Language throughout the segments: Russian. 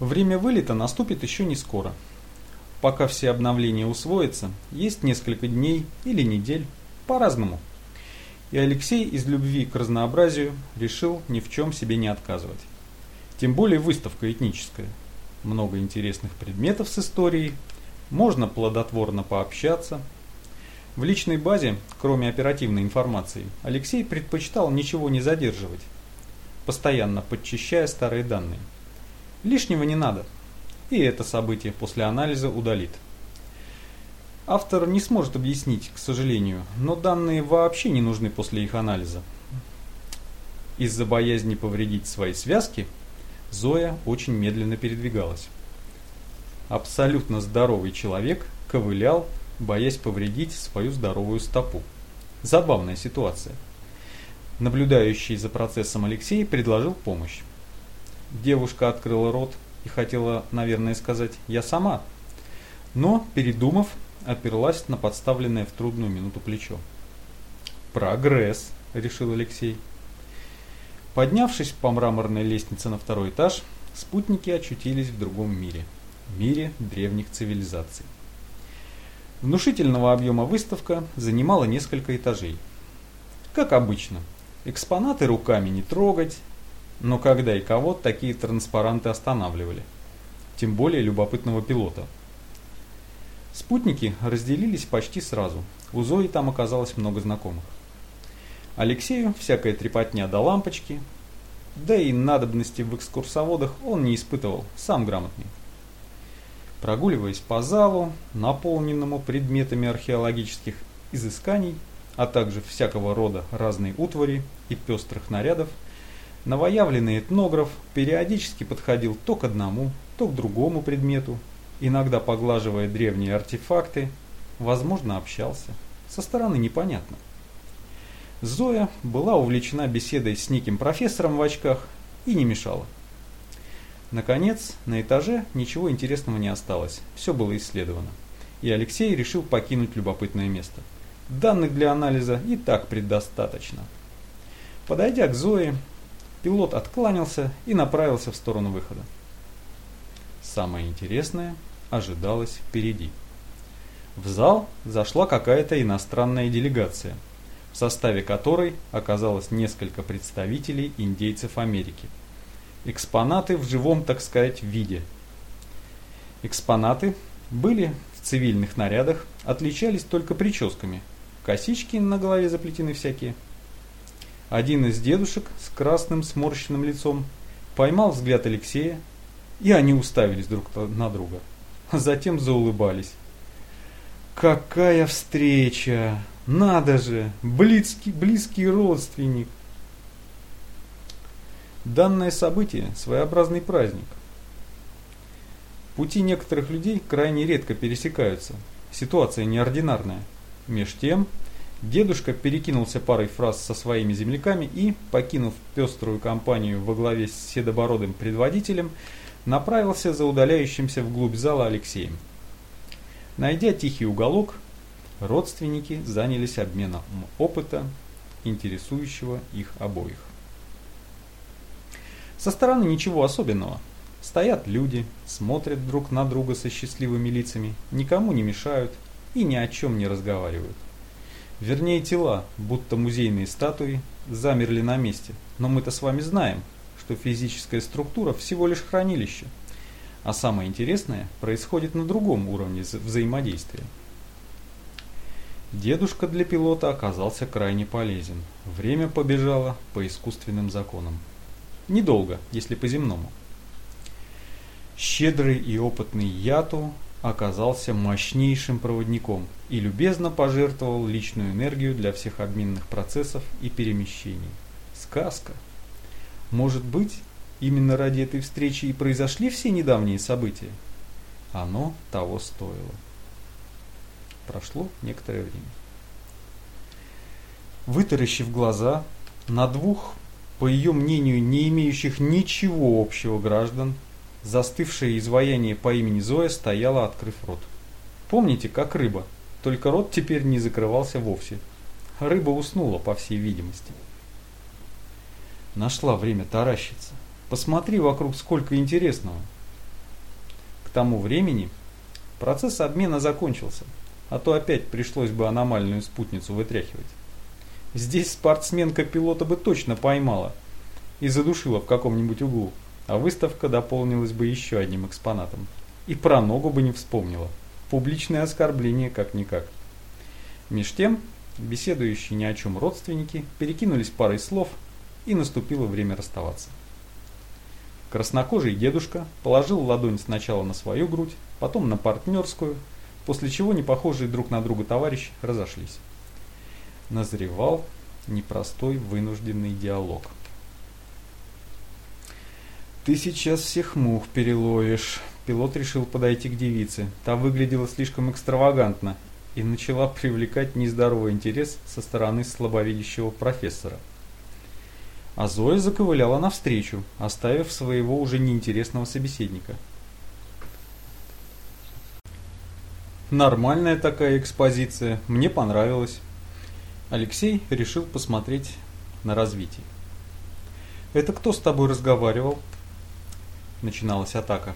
Время вылета наступит еще не скоро. Пока все обновления усвоятся, есть несколько дней или недель, по-разному. И Алексей из любви к разнообразию решил ни в чем себе не отказывать. Тем более выставка этническая. Много интересных предметов с историей, можно плодотворно пообщаться. В личной базе, кроме оперативной информации, Алексей предпочитал ничего не задерживать, постоянно подчищая старые данные. Лишнего не надо, и это событие после анализа удалит. Автор не сможет объяснить, к сожалению, но данные вообще не нужны после их анализа. Из-за боязни повредить свои связки Зоя очень медленно передвигалась. Абсолютно здоровый человек ковылял, боясь повредить свою здоровую стопу. Забавная ситуация. Наблюдающий за процессом Алексей предложил помощь. Девушка открыла рот и хотела, наверное, сказать «я сама», но, передумав, оперлась на подставленное в трудную минуту плечо. «Прогресс», — решил Алексей. Поднявшись по мраморной лестнице на второй этаж, спутники очутились в другом мире. Мире древних цивилизаций. Внушительного объема выставка занимала несколько этажей. Как обычно, экспонаты руками не трогать, но когда и кого такие транспаранты останавливали. Тем более любопытного пилота. Спутники разделились почти сразу. У Зои там оказалось много знакомых. Алексею всякая трепотня до лампочки, да и надобности в экскурсоводах он не испытывал, сам грамотный. Прогуливаясь по залу, наполненному предметами археологических изысканий, а также всякого рода разной утвари и пестрых нарядов, новоявленный этнограф периодически подходил то к одному, то к другому предмету, иногда поглаживая древние артефакты, возможно, общался. Со стороны непонятно. Зоя была увлечена беседой с неким профессором в очках и не мешала. Наконец, на этаже ничего интересного не осталось, все было исследовано. И Алексей решил покинуть любопытное место. Данных для анализа и так предостаточно. Подойдя к Зое, пилот откланялся и направился в сторону выхода. Самое интересное ожидалось впереди. В зал зашла какая-то иностранная делегация – в составе которой оказалось несколько представителей индейцев Америки. Экспонаты в живом, так сказать, виде. Экспонаты были в цивильных нарядах, отличались только прическами. Косички на голове заплетены всякие. Один из дедушек с красным сморщенным лицом поймал взгляд Алексея, и они уставились друг на друга. Затем заулыбались. «Какая встреча!» Надо же, близкий, близкий родственник. Данное событие – своеобразный праздник. Пути некоторых людей крайне редко пересекаются. Ситуация неординарная. Меж тем, дедушка перекинулся парой фраз со своими земляками и, покинув пеструю компанию во главе с седобородым предводителем, направился за удаляющимся вглубь зала Алексеем. Найдя тихий уголок, Родственники занялись обменом опыта, интересующего их обоих. Со стороны ничего особенного. Стоят люди, смотрят друг на друга со счастливыми лицами, никому не мешают и ни о чем не разговаривают. Вернее, тела, будто музейные статуи, замерли на месте. Но мы-то с вами знаем, что физическая структура всего лишь хранилище. А самое интересное происходит на другом уровне взаимодействия. Дедушка для пилота оказался крайне полезен. Время побежало по искусственным законам. Недолго, если по-земному. Щедрый и опытный Яту оказался мощнейшим проводником и любезно пожертвовал личную энергию для всех обменных процессов и перемещений. Сказка. Может быть, именно ради этой встречи и произошли все недавние события? Оно того стоило. Прошло некоторое время. Вытаращив глаза, на двух, по ее мнению, не имеющих ничего общего граждан, застывшее изваяние по имени Зоя стояло, открыв рот. Помните, как рыба, только рот теперь не закрывался вовсе. Рыба уснула, по всей видимости. Нашла время таращиться. Посмотри вокруг, сколько интересного. тому времени процесс обмена закончился, а то опять пришлось бы аномальную спутницу вытряхивать. Здесь спортсменка пилота бы точно поймала и задушила в каком-нибудь углу, а выставка дополнилась бы еще одним экспонатом. И про ногу бы не вспомнила. Публичное оскорбление как-никак. Меж тем, беседующие ни о чем родственники перекинулись парой слов, и наступило время расставаться. Краснокожий дедушка положил ладонь сначала на свою грудь, потом на партнерскую, после чего непохожие друг на друга товарищи разошлись. Назревал непростой вынужденный диалог. «Ты сейчас всех мух переловишь», Пилот решил подойти к девице. Та выглядела слишком экстравагантно и начала привлекать нездоровый интерес со стороны слабовидящего профессора. А Зоя заковыляла навстречу, оставив своего уже неинтересного собеседника. Нормальная такая экспозиция, мне понравилось. Алексей решил посмотреть на развитие. «Это кто с тобой разговаривал?» Начиналась атака.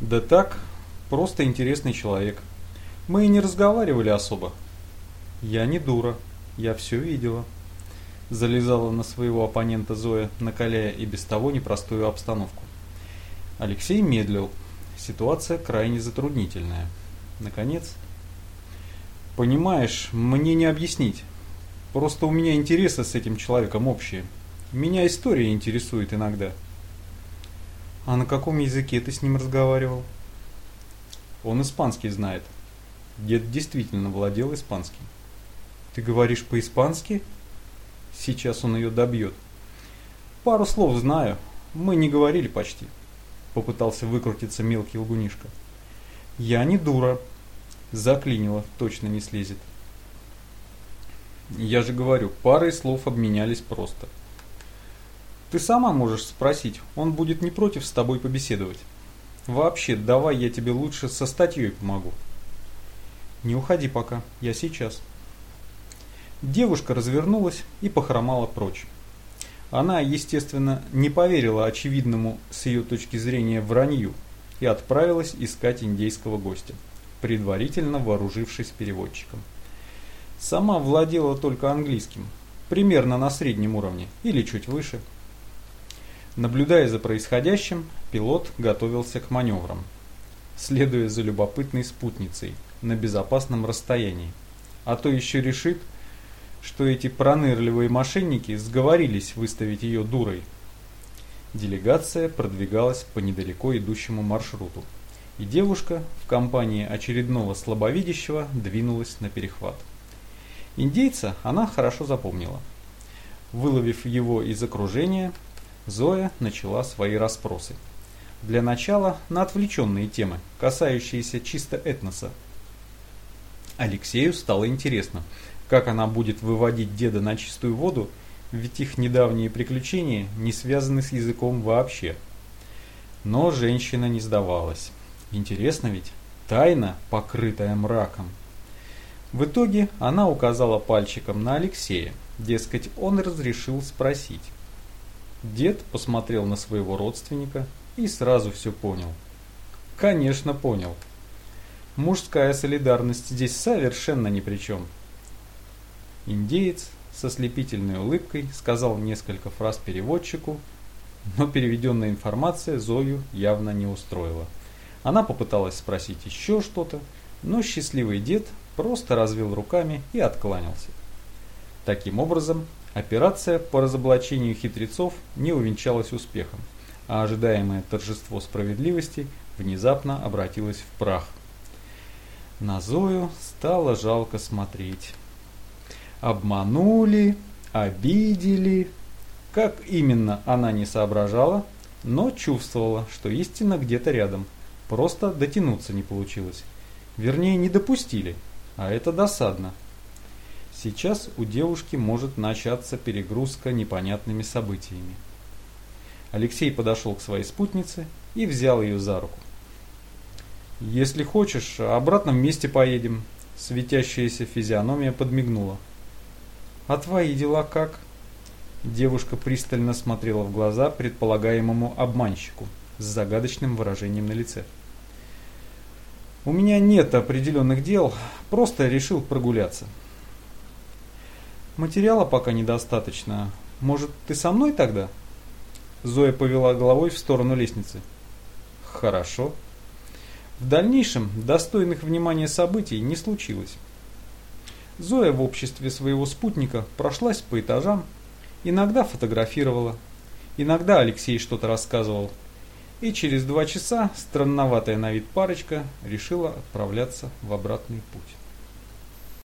Да так, просто интересный человек. Мы и не разговаривали особо. Я не дура, я все видела. Залезала на своего оппонента Зоя, накаляя и без того непростую обстановку. Алексей медлил. Ситуация крайне затруднительная. Наконец, понимаешь, мне не объяснить. Просто у меня интересы с этим человеком общие. Меня история интересует иногда. А на каком языке ты с ним разговаривал? Он испанский знает. Дед действительно владел испанским. Ты говоришь по-испански? Сейчас он ее добьет. Пару слов знаю. Мы не говорили почти. Попытался выкрутиться мелкий лгунишка. Я не дура. Заклинило, точно не слезет. Я же говорю, парой слов обменялись просто. Ты сама можешь спросить, он будет не против с тобой побеседовать. Вообще, давай я тебе лучше со статьей помогу. Не уходи пока, я сейчас. Девушка развернулась и похромала прочь. Она, естественно, не поверила очевидному с ее точки зрения вранью и отправилась искать индейского гостя, предварительно вооружившись переводчиком. Сама владела только английским, примерно на среднем уровне или чуть выше – Наблюдая за происходящим, пилот готовился к маневрам, следуя за любопытной спутницей на безопасном расстоянии. А то еще решит, что эти пронырливые мошенники сговорились выставить ее дурой. Делегация продвигалась по недалеко идущему маршруту, и девушка в компании очередного слабовидящего двинулась на перехват. Индейца она хорошо запомнила. Выловив его из окружения, Зоя начала свои расспросы. Для начала на отвлеченные темы, касающиеся чисто этноса. Алексею стало интересно, как она будет выводить деда на чистую воду, ведь их недавние приключения не связаны с языком вообще. Но женщина не сдавалась. Интересно ведь, тайна, покрытая мраком. В итоге она указала пальчиком на Алексея, дескать, он разрешил спросить. Дед посмотрел на своего родственника и сразу все понял. Конечно, понял. Мужская солидарность здесь совершенно ни при чем. Индеец со слепительной улыбкой сказал несколько фраз переводчику, но переведенная информация Зою явно не устроила. Она попыталась спросить еще что-то, но счастливый дед просто развел руками и откланялся. Таким образом, Операция по разоблачению хитрецов не увенчалась успехом, а ожидаемое торжество справедливости внезапно обратилось в прах. На Зою стало жалко смотреть. Обманули, обидели. Как именно она не соображала, но чувствовала, что истина где-то рядом. Просто дотянуться не получилось. Вернее, не допустили, а это досадно. Сейчас у девушки может начаться перегрузка непонятными событиями. Алексей подошел к своей спутнице и взял ее за руку. «Если хочешь, обратно вместе поедем», – светящаяся физиономия подмигнула. «А твои дела как?» Девушка пристально смотрела в глаза предполагаемому обманщику с загадочным выражением на лице. У меня нет определенных дел, просто решил прогуляться. Материала пока недостаточно. Может, ты со мной тогда? Зоя повела головой в сторону лестницы. Хорошо. В дальнейшем достойных внимания событий не случилось. Зоя в обществе своего спутника прошлась по этажам, иногда фотографировала, иногда Алексей что-то рассказывал, и через два часа странноватая на вид парочка решила отправляться в обратный путь.